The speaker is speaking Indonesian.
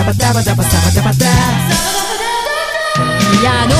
ダバダバダバダバダバダ」「ピアノ」